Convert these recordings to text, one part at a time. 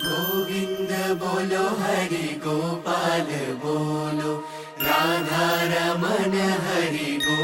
गोविन्द बोलो हरि गोपाल बोलो राधा रमण हरि गो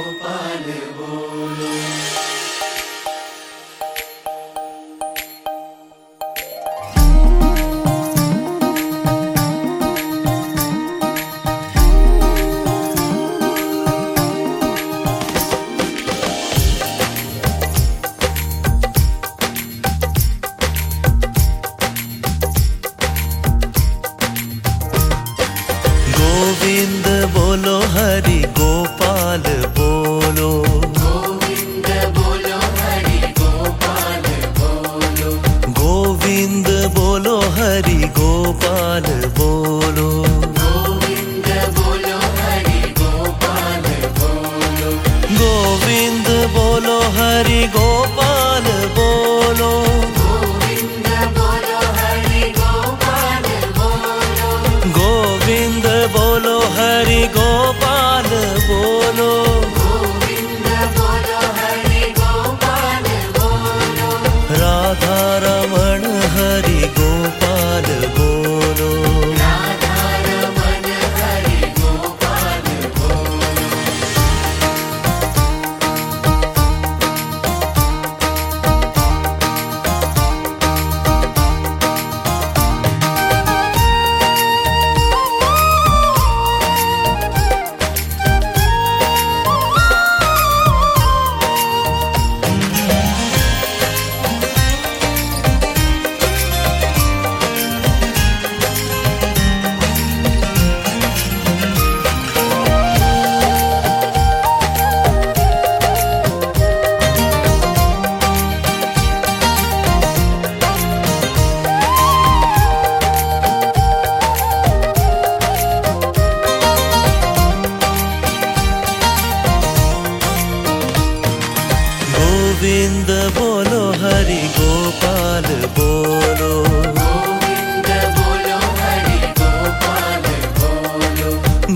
हरि गोपाल बोलो। गोविंद बोलो हरि गोपाल बोलो।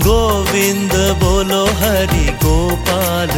गोविंद बोलो हरि गोपाल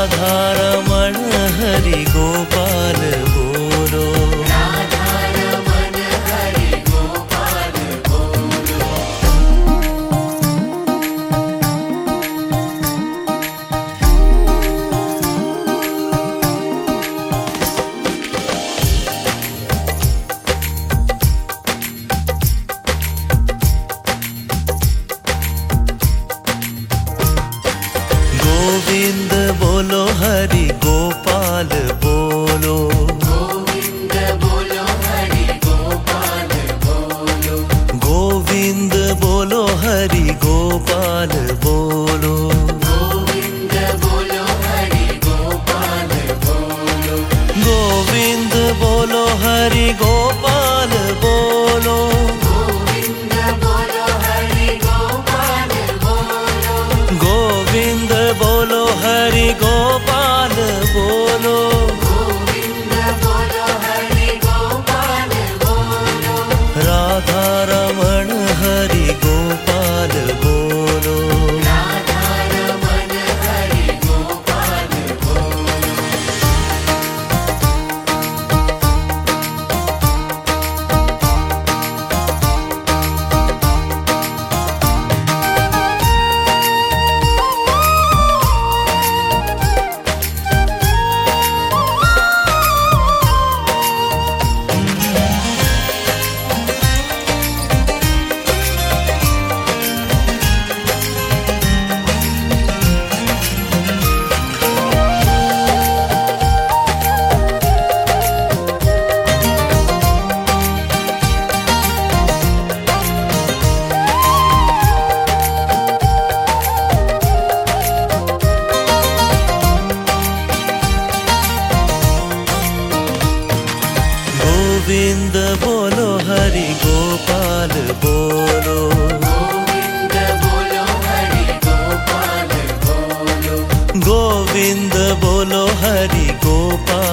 राधारमण हरि गोप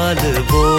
வாழ்வோம்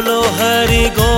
बोलो हरि गोपाल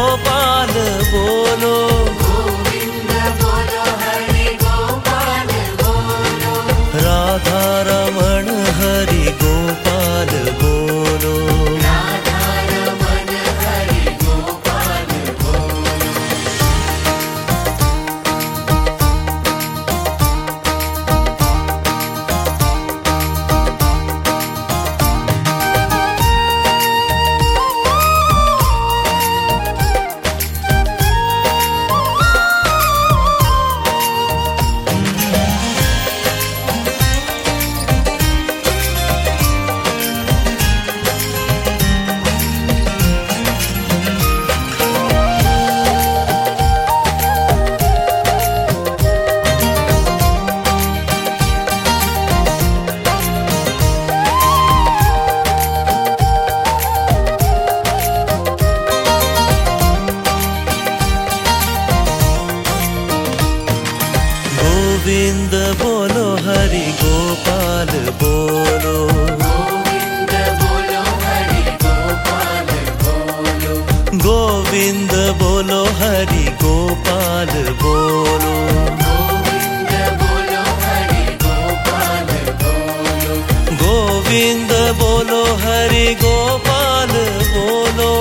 गोविंद बोलो, हरि गोपाल बोलो।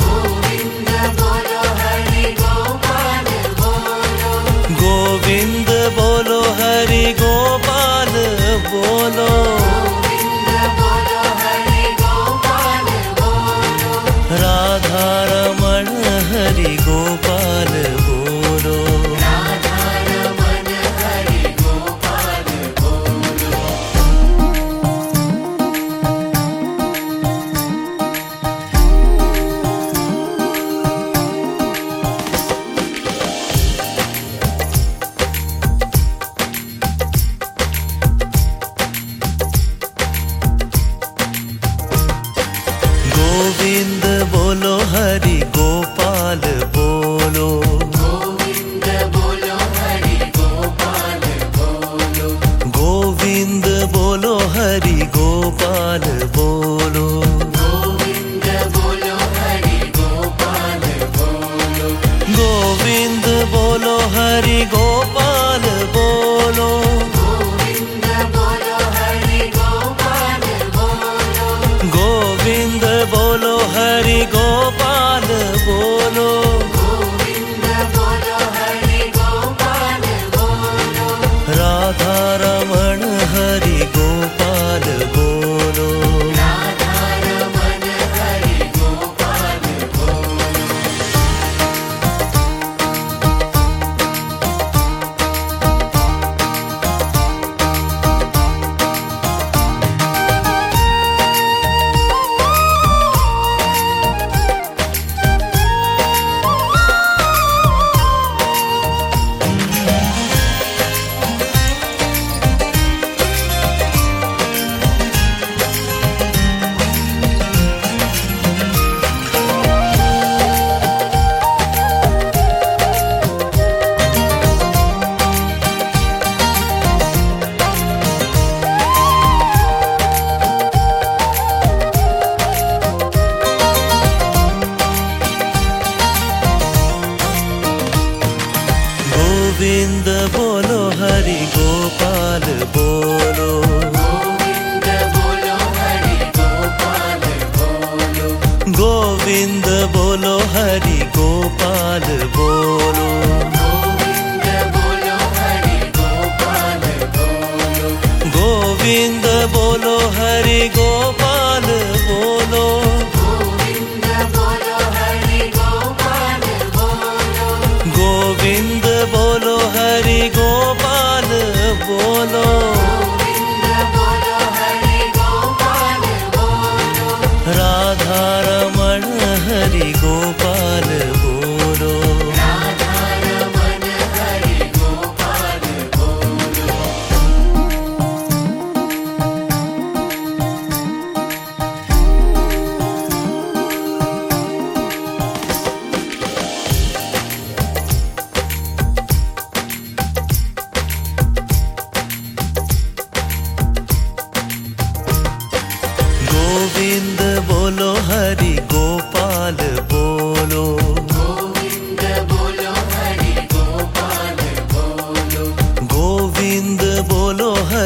गोविंद बोलो, हरि गोपाल बोलो। गोविंद बोलो हरि गोपाल बोलो Radha Raman, Hari Gopal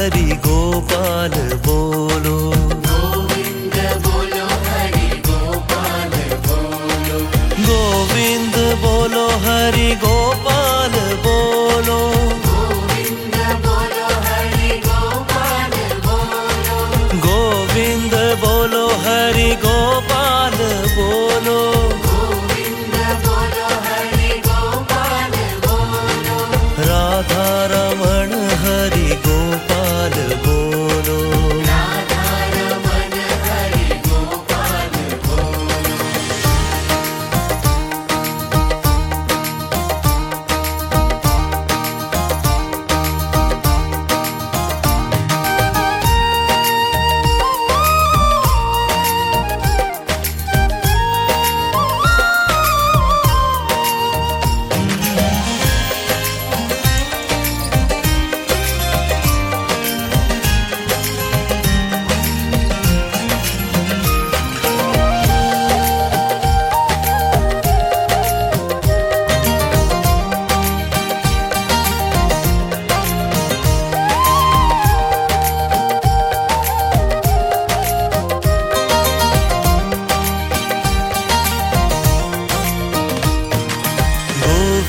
Hari Gopal.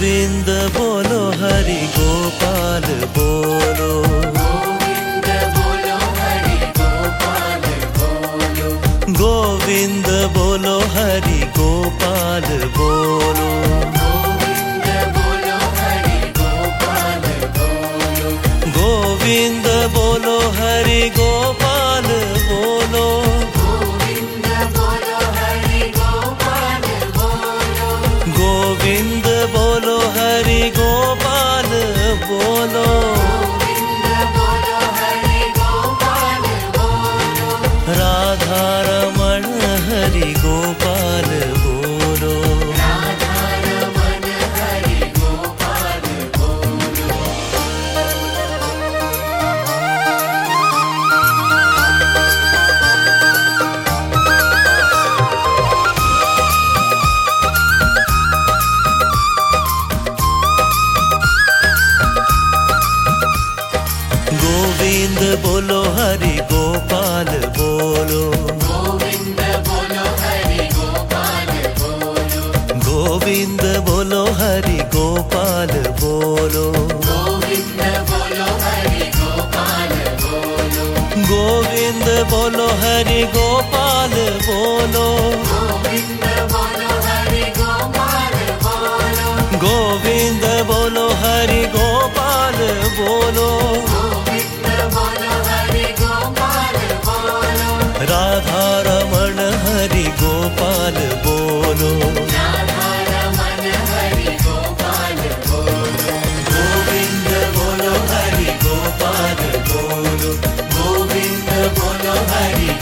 In the. Almighty.